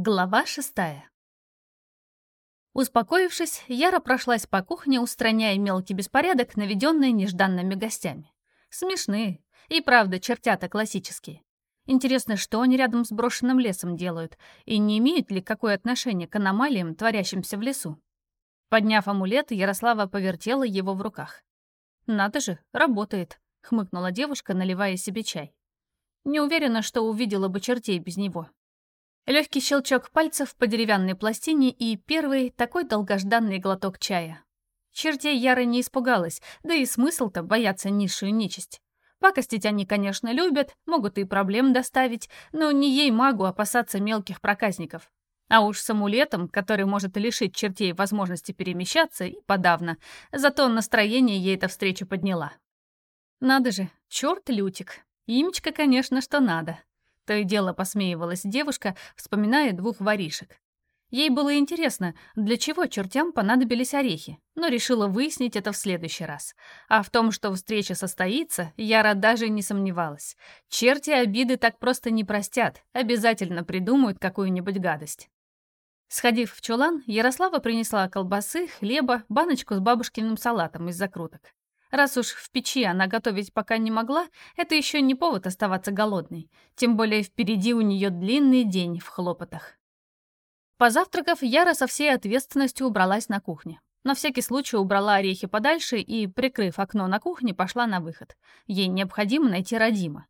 Глава шестая. Успокоившись, Яра прошлась по кухне, устраняя мелкий беспорядок, наведенный нежданными гостями. Смешные. И правда, чертята классические. Интересно, что они рядом с брошенным лесом делают, и не имеют ли какое отношение к аномалиям, творящимся в лесу? Подняв амулет, Ярослава повертела его в руках. «Надо же, работает», — хмыкнула девушка, наливая себе чай. Не уверена, что увидела бы чертей без него. Легкий щелчок пальцев по деревянной пластине и первый такой долгожданный глоток чая. Чертей Яра не испугалась, да и смысл-то бояться низшую нечисть. Пакостить они, конечно, любят, могут и проблем доставить, но не ей магу опасаться мелких проказников. А уж с амулетом, который может лишить чертей возможности перемещаться, и подавно. Зато настроение ей эта встреча подняла. Надо же, черт Лютик. Имечко, конечно, что надо. То и дело посмеивалась девушка, вспоминая двух воришек. Ей было интересно, для чего чертям понадобились орехи, но решила выяснить это в следующий раз. А в том, что встреча состоится, Яра даже не сомневалась. Черти обиды так просто не простят, обязательно придумают какую-нибудь гадость. Сходив в чулан, Ярослава принесла колбасы, хлеба, баночку с бабушкиным салатом из закруток. Раз уж в печи она готовить пока не могла, это еще не повод оставаться голодной. Тем более впереди у нее длинный день в хлопотах. Позавтракав, Яра со всей ответственностью убралась на кухне. На всякий случай убрала орехи подальше и, прикрыв окно на кухне, пошла на выход. Ей необходимо найти Родима.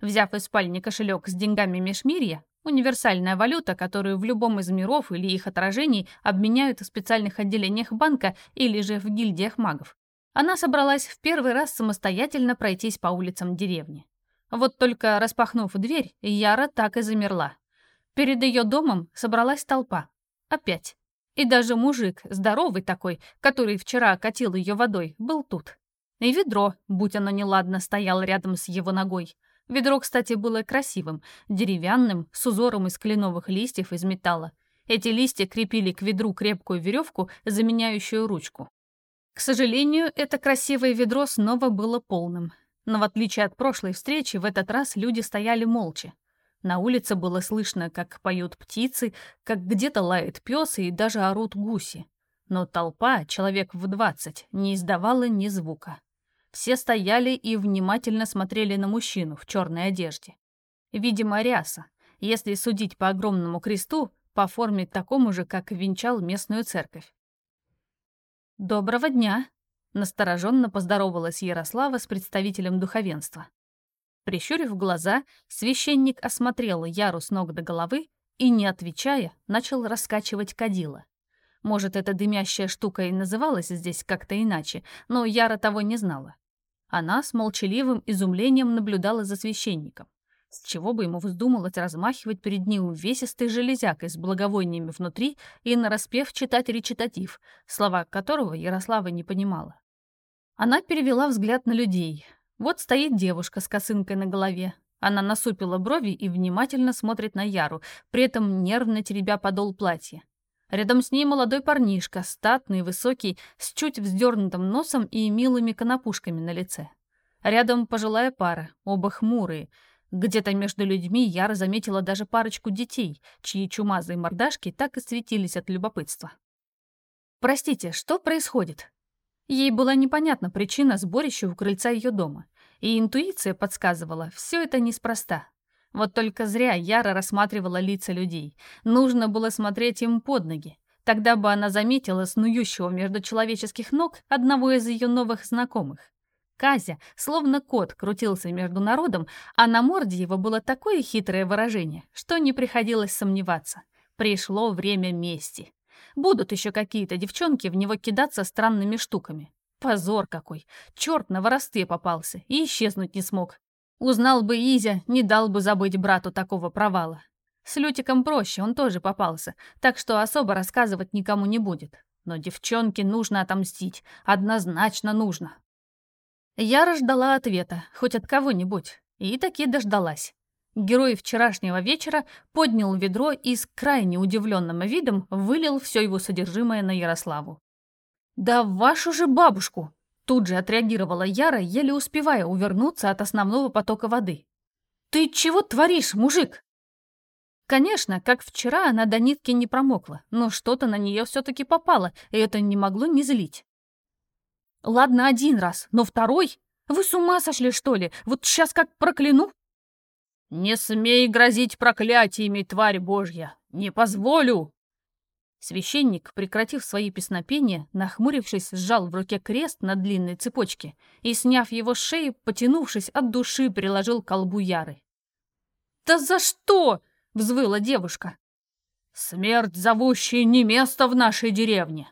Взяв из спальни кошелек с деньгами Межмирья, универсальная валюта, которую в любом из миров или их отражений обменяют в специальных отделениях банка или же в гильдиях магов, она собралась в первый раз самостоятельно пройтись по улицам деревни. Вот только распахнув дверь, Яра так и замерла. Перед ее домом собралась толпа. Опять. И даже мужик, здоровый такой, который вчера катил ее водой, был тут. И ведро, будь оно неладно, стояло рядом с его ногой. Ведро, кстати, было красивым, деревянным, с узором из кленовых листьев из металла. Эти листья крепили к ведру крепкую веревку, заменяющую ручку. К сожалению, это красивое ведро снова было полным. Но в отличие от прошлой встречи, в этот раз люди стояли молча. На улице было слышно, как поют птицы, как где-то лает пес и даже орут гуси. Но толпа, человек в двадцать, не издавала ни звука. Все стояли и внимательно смотрели на мужчину в черной одежде. Видимо, ряса, если судить по огромному кресту, по форме такому же, как венчал местную церковь. «Доброго дня!» — настороженно поздоровалась Ярослава с представителем духовенства. Прищурив глаза, священник осмотрел Яру с ног до головы и, не отвечая, начал раскачивать кадила. Может, эта дымящая штука и называлась здесь как-то иначе, но Яра того не знала. Она с молчаливым изумлением наблюдала за священником. С чего бы ему вздумалось размахивать перед ним увесистой железякой с благовониями внутри и нараспев читать речитатив, слова которого Ярослава не понимала. Она перевела взгляд на людей. Вот стоит девушка с косынкой на голове. Она насупила брови и внимательно смотрит на Яру, при этом нервно теребя подол платья. Рядом с ней молодой парнишка, статный, высокий, с чуть вздернутым носом и милыми конопушками на лице. Рядом пожилая пара, оба хмурые — где-то между людьми Яра заметила даже парочку детей, чьи чумазые мордашки так и светились от любопытства. «Простите, что происходит?» Ей была непонятна причина сборища у крыльца ее дома, и интуиция подсказывала, все это неспроста. Вот только зря Яра рассматривала лица людей. Нужно было смотреть им под ноги. Тогда бы она заметила снующего между человеческих ног одного из ее новых знакомых. Казя, словно кот, крутился между народом, а на морде его было такое хитрое выражение, что не приходилось сомневаться. Пришло время мести. Будут еще какие-то девчонки в него кидаться странными штуками. Позор какой! Черт на воросте попался и исчезнуть не смог. Узнал бы Изя, не дал бы забыть брату такого провала. С Лютиком проще, он тоже попался, так что особо рассказывать никому не будет. Но девчонке нужно отомстить, однозначно нужно. Я ждала ответа, хоть от кого-нибудь, и таки дождалась. Герой вчерашнего вечера поднял ведро и с крайне удивленным видом вылил все его содержимое на Ярославу. «Да вашу же бабушку!» Тут же отреагировала Яра, еле успевая увернуться от основного потока воды. «Ты чего творишь, мужик?» Конечно, как вчера она до нитки не промокла, но что-то на нее все-таки попало, и это не могло не злить. Ладно, один раз, но второй? Вы с ума сошли, что ли? Вот сейчас как прокляну? Не смей грозить проклятиями, тварь божья! Не позволю! Священник, прекратив свои песнопения, нахмурившись, сжал в руке крест на длинной цепочке и, сняв его с шеи, потянувшись от души, приложил к колбу Яры. «Да за что?» — взвыла девушка. «Смерть, зовущая не место в нашей деревне!»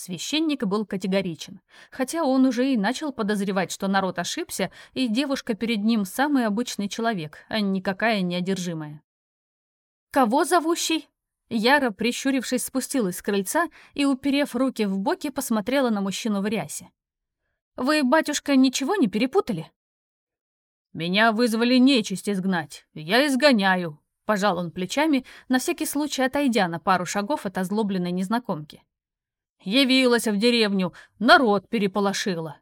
Священник был категоричен, хотя он уже и начал подозревать, что народ ошибся, и девушка перед ним самый обычный человек, а никакая неодержимая. «Кого зовущий?» Яра, прищурившись, спустилась с крыльца и, уперев руки в боки, посмотрела на мужчину в рясе. «Вы, батюшка, ничего не перепутали?» «Меня вызвали нечисть изгнать. Я изгоняю», — пожал он плечами, на всякий случай отойдя на пару шагов от озлобленной незнакомки. «Явилась в деревню, народ переполошила».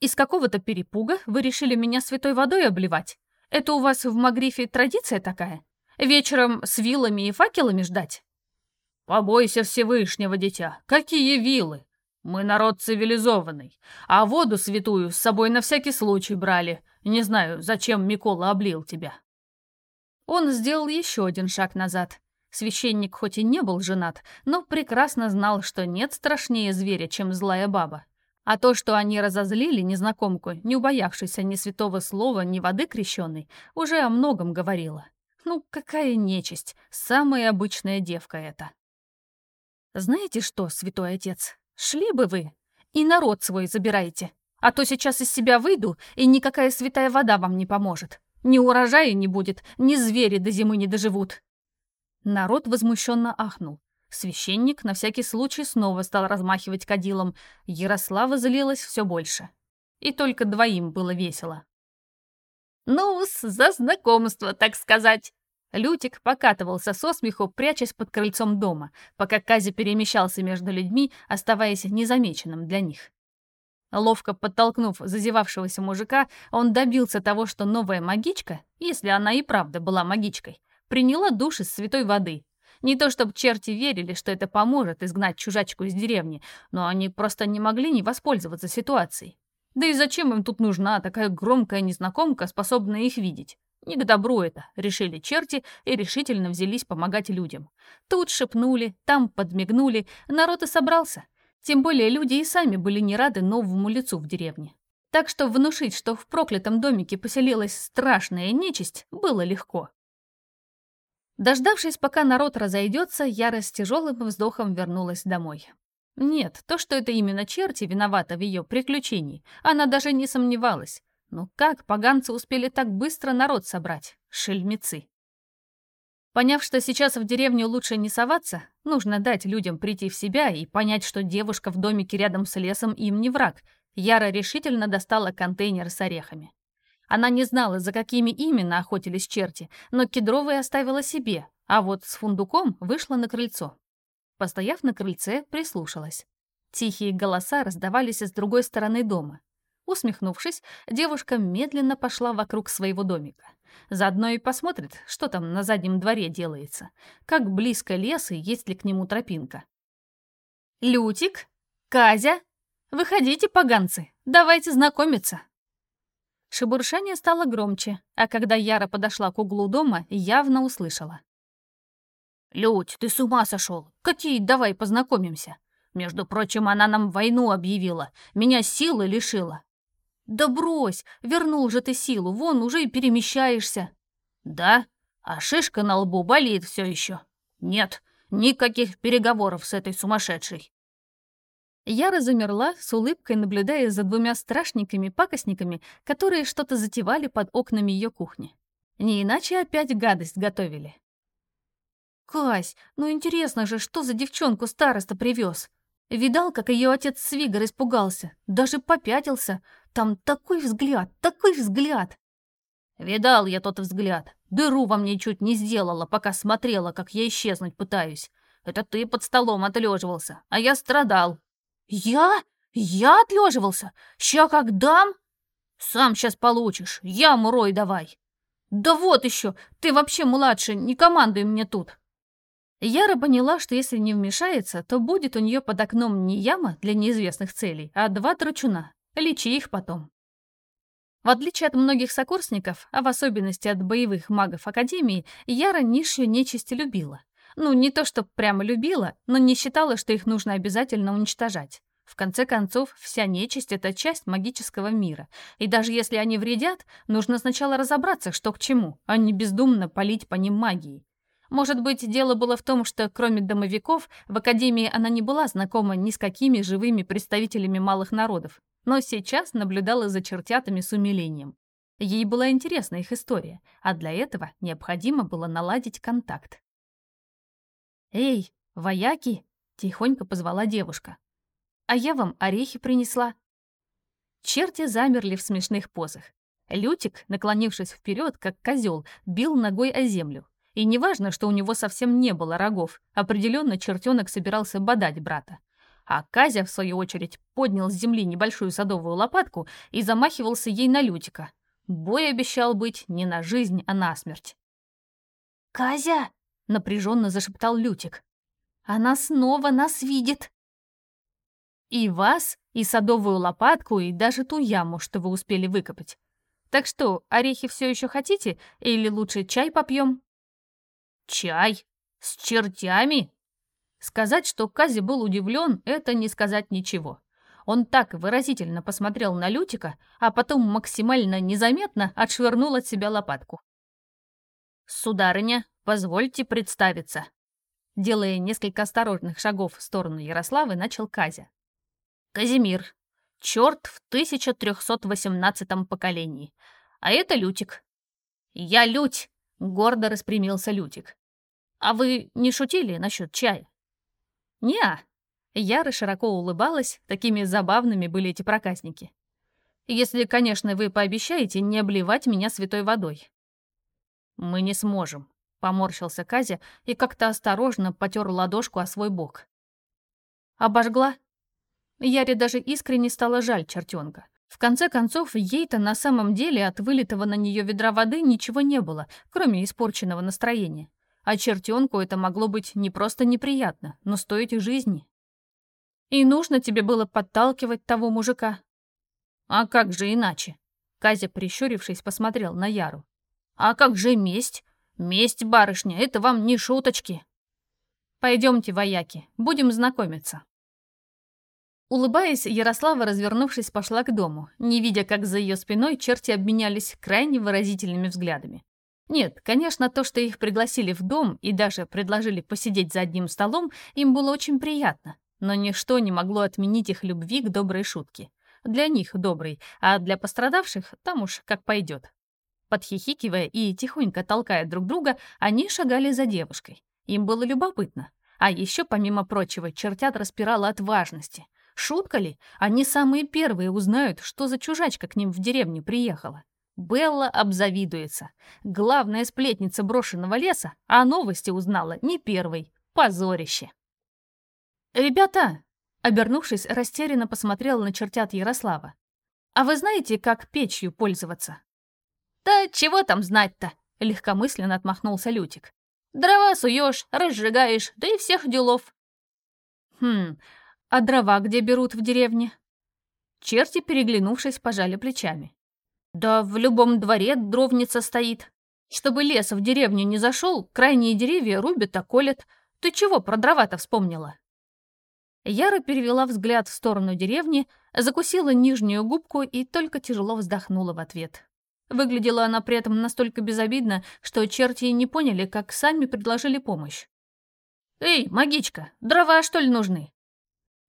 «Из какого-то перепуга вы решили меня святой водой обливать? Это у вас в Магрифе традиция такая?» Вечером с вилами и факелами ждать? Побойся Всевышнего, дитя. Какие вилы? Мы народ цивилизованный, а воду святую с собой на всякий случай брали. Не знаю, зачем Микола облил тебя. Он сделал еще один шаг назад. Священник хоть и не был женат, но прекрасно знал, что нет страшнее зверя, чем злая баба. А то, что они разозлили незнакомку, не убоявшейся ни святого слова, ни воды крещенной, уже о многом говорило. Ну, какая нечисть, самая обычная девка эта. Знаете что, святой отец, шли бы вы и народ свой забирайте, а то сейчас из себя выйду, и никакая святая вода вам не поможет. Ни урожая не будет, ни звери до зимы не доживут. Народ возмущенно ахнул. Священник на всякий случай снова стал размахивать кадилом. Ярослава злилась все больше. И только двоим было весело ну за знакомство, так сказать!» Лютик покатывался со смеху, прячась под крыльцом дома, пока Кази перемещался между людьми, оставаясь незамеченным для них. Ловко подтолкнув зазевавшегося мужика, он добился того, что новая магичка, если она и правда была магичкой, приняла душ из святой воды. Не то чтобы черти верили, что это поможет изгнать чужачку из деревни, но они просто не могли не воспользоваться ситуацией. Да и зачем им тут нужна такая громкая незнакомка, способная их видеть? Не к добру это, решили черти и решительно взялись помогать людям. Тут шепнули, там подмигнули, народ и собрался. Тем более люди и сами были не рады новому лицу в деревне. Так что внушить, что в проклятом домике поселилась страшная нечисть, было легко. Дождавшись, пока народ разойдется, Яра с тяжелым вздохом вернулась домой. Нет, то, что это именно черти виновата в ее приключении, она даже не сомневалась. Но как поганцы успели так быстро народ собрать? Шельмецы. Поняв, что сейчас в деревню лучше не соваться, нужно дать людям прийти в себя и понять, что девушка в домике рядом с лесом им не враг, Яра решительно достала контейнер с орехами. Она не знала, за какими именно охотились черти, но кедровые оставила себе, а вот с фундуком вышла на крыльцо. Постояв на крыльце, прислушалась. Тихие голоса раздавались с другой стороны дома. Усмехнувшись, девушка медленно пошла вокруг своего домика. Заодно и посмотрит, что там на заднем дворе делается, как близко лес и есть ли к нему тропинка. «Лютик? Казя? Выходите, поганцы, давайте знакомиться!» Шебуршание стало громче, а когда Яра подошла к углу дома, явно услышала. «Людь, ты с ума сошел! Какие давай познакомимся! Между прочим, она нам войну объявила, меня силы лишила!» «Да брось! Вернул же ты силу, вон уже и перемещаешься!» «Да? А шишка на лбу болит все еще!» «Нет, никаких переговоров с этой сумасшедшей!» Яра замерла, с улыбкой наблюдая за двумя страшниками-пакостниками, которые что-то затевали под окнами ее кухни. Не иначе опять гадость готовили. «Кась, ну интересно же, что за девчонку староста привез? Видал, как ее отец Свигар испугался, даже попятился. Там такой взгляд, такой взгляд!» «Видал я тот взгляд. Дыру во мне чуть не сделала, пока смотрела, как я исчезнуть пытаюсь. Это ты под столом отлеживался, а я страдал». «Я? Я отлеживался? Ща как дам?» «Сам сейчас получишь, яму рой давай». «Да вот еще! Ты вообще младше, не командуй мне тут!» Яра поняла, что если не вмешается, то будет у нее под окном не яма для неизвестных целей, а два драчуна. Лечи их потом. В отличие от многих сокурсников, а в особенности от боевых магов Академии, Яра низшую нечисть любила. Ну, не то что прямо любила, но не считала, что их нужно обязательно уничтожать. В конце концов, вся нечисть — это часть магического мира. И даже если они вредят, нужно сначала разобраться, что к чему, а не бездумно палить по ним магией. Может быть, дело было в том, что кроме домовиков, в Академии она не была знакома ни с какими живыми представителями малых народов, но сейчас наблюдала за чертятами с умилением. Ей была интересна их история, а для этого необходимо было наладить контакт. «Эй, вояки!» — тихонько позвала девушка. «А я вам орехи принесла». Черти замерли в смешных позах. Лютик, наклонившись вперед, как козел, бил ногой о землю. И неважно, что у него совсем не было рогов, определенно чертенок собирался бодать брата. А Казя, в свою очередь, поднял с земли небольшую садовую лопатку и замахивался ей на Лютика. Бой обещал быть не на жизнь, а на смерть. «Казя!» — напряженно зашептал Лютик. «Она снова нас видит!» «И вас, и садовую лопатку, и даже ту яму, что вы успели выкопать. Так что, орехи все еще хотите, или лучше чай попьем?» «Чай? С чертями?» Сказать, что Кази был удивлен, это не сказать ничего. Он так выразительно посмотрел на Лютика, а потом максимально незаметно отшвырнул от себя лопатку. «Сударыня, позвольте представиться». Делая несколько осторожных шагов в сторону Ярославы, начал Казя. «Казимир, черт в 1318 поколении. А это Лютик». «Я Лють!» — гордо распрямился Лютик. «А вы не шутили насчет чая?» «Не-а». Яра широко улыбалась, такими забавными были эти проказники. «Если, конечно, вы пообещаете не обливать меня святой водой». «Мы не сможем», — поморщился Казя и как-то осторожно потер ладошку о свой бок. «Обожгла?» Яре даже искренне стало жаль чертенка. В конце концов, ей-то на самом деле от вылитого на нее ведра воды ничего не было, кроме испорченного настроения. А чертенку это могло быть не просто неприятно, но стоить жизни. И нужно тебе было подталкивать того мужика. А как же иначе? Казя, прищурившись, посмотрел на Яру. А как же месть? Месть, барышня, это вам не шуточки. Пойдемте, вояки, будем знакомиться. Улыбаясь, Ярослава, развернувшись, пошла к дому, не видя, как за ее спиной черти обменялись крайне выразительными взглядами. Нет, конечно, то, что их пригласили в дом и даже предложили посидеть за одним столом, им было очень приятно, но ничто не могло отменить их любви к доброй шутке. Для них добрый, а для пострадавших там уж как пойдет. Подхихикивая и тихонько толкая друг друга, они шагали за девушкой. Им было любопытно. А еще, помимо прочего, чертят распирало от важности. Шутка ли? Они самые первые узнают, что за чужачка к ним в деревню приехала. Белла обзавидуется. Главная сплетница брошенного леса, а новости узнала не первой. Позорище. «Ребята!» — обернувшись, растерянно посмотрела на чертят Ярослава. «А вы знаете, как печью пользоваться?» «Да чего там знать-то?» — легкомысленно отмахнулся Лютик. «Дрова суешь, разжигаешь, да и всех делов». «Хм, а дрова где берут в деревне?» Черти, переглянувшись, пожали плечами. Да в любом дворе дровница стоит. Чтобы лес в деревню не зашел, крайние деревья рубят, а колят. Ты чего про дрова-то вспомнила?» Яра перевела взгляд в сторону деревни, закусила нижнюю губку и только тяжело вздохнула в ответ. Выглядела она при этом настолько безобидно, что черти не поняли, как сами предложили помощь. «Эй, магичка, дрова что ли нужны?»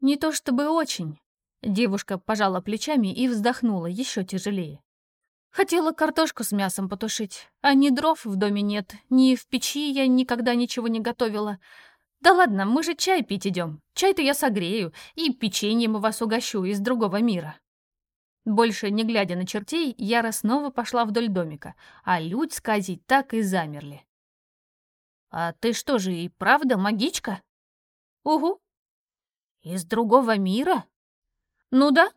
«Не то чтобы очень». Девушка пожала плечами и вздохнула еще тяжелее. Хотела картошку с мясом потушить, а ни дров в доме нет, ни в печи я никогда ничего не готовила. Да ладно, мы же чай пить идем. Чай-то я согрею, и печеньем вас угощу из другого мира. Больше не глядя на чертей, Яра снова пошла вдоль домика, а Людь с Казей так и замерли. «А ты что же и правда магичка?» «Угу». «Из другого мира?» «Ну да»,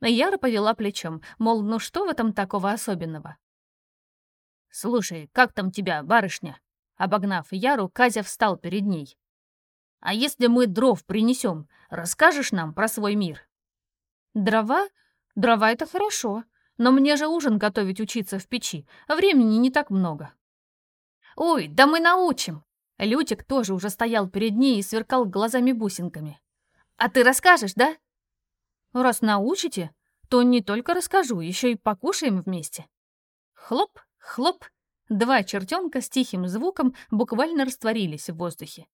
Яра повела плечом, мол, ну что в этом такого особенного? «Слушай, как там тебя, барышня?» Обогнав Яру, Казя встал перед ней. «А если мы дров принесем, расскажешь нам про свой мир?» «Дрова? Дрова — это хорошо. Но мне же ужин готовить учиться в печи, а времени не так много». «Ой, да мы научим!» Лютик тоже уже стоял перед ней и сверкал глазами-бусинками. «А ты расскажешь, да?» «Раз научите, то не только расскажу, еще и покушаем вместе». Хлоп, хлоп, два чертенка с тихим звуком буквально растворились в воздухе.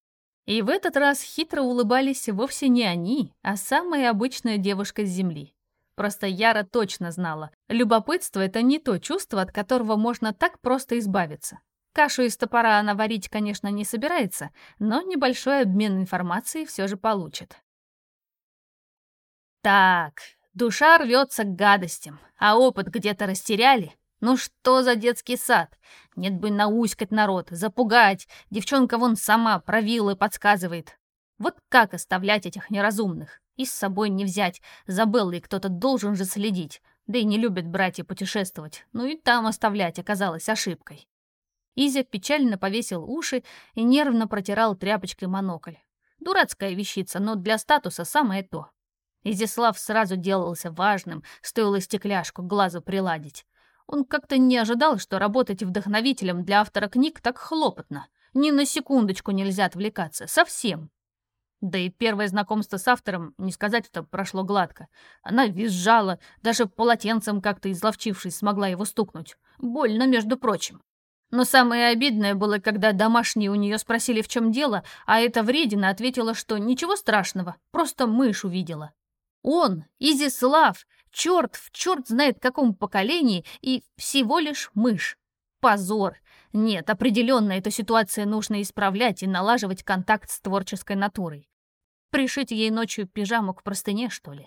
И в этот раз хитро улыбались вовсе не они, а самая обычная девушка с земли. Просто Яра точно знала, любопытство — это не то чувство, от которого можно так просто избавиться. Кашу из топора она варить, конечно, не собирается, но небольшой обмен информацией все же получит. Так, душа рвется к гадостям, а опыт где-то растеряли. Ну что за детский сад? Нет бы науськать народ, запугать. Девчонка вон сама правила подсказывает. Вот как оставлять этих неразумных? И с собой не взять. За Беллой кто-то должен же следить. Да и не любят братья путешествовать. Ну и там оставлять оказалось ошибкой. Изя печально повесил уши и нервно протирал тряпочкой монокль. Дурацкая вещица, но для статуса самое то. Изяслав сразу делался важным, стоило стекляшку к глазу приладить. Он как-то не ожидал, что работать вдохновителем для автора книг так хлопотно. Ни на секундочку нельзя отвлекаться. Совсем. Да и первое знакомство с автором, не сказать, что прошло гладко. Она визжала, даже полотенцем как-то изловчившись смогла его стукнуть. Больно, между прочим. Но самое обидное было, когда домашние у нее спросили, в чем дело, а эта вредина ответила, что ничего страшного, просто мышь увидела. Он, Изислав, черт в черт знает каком поколении и всего лишь мышь. Позор. Нет, определенно эту ситуацию нужно исправлять и налаживать контакт с творческой натурой. Пришить ей ночью пижаму к простыне, что ли?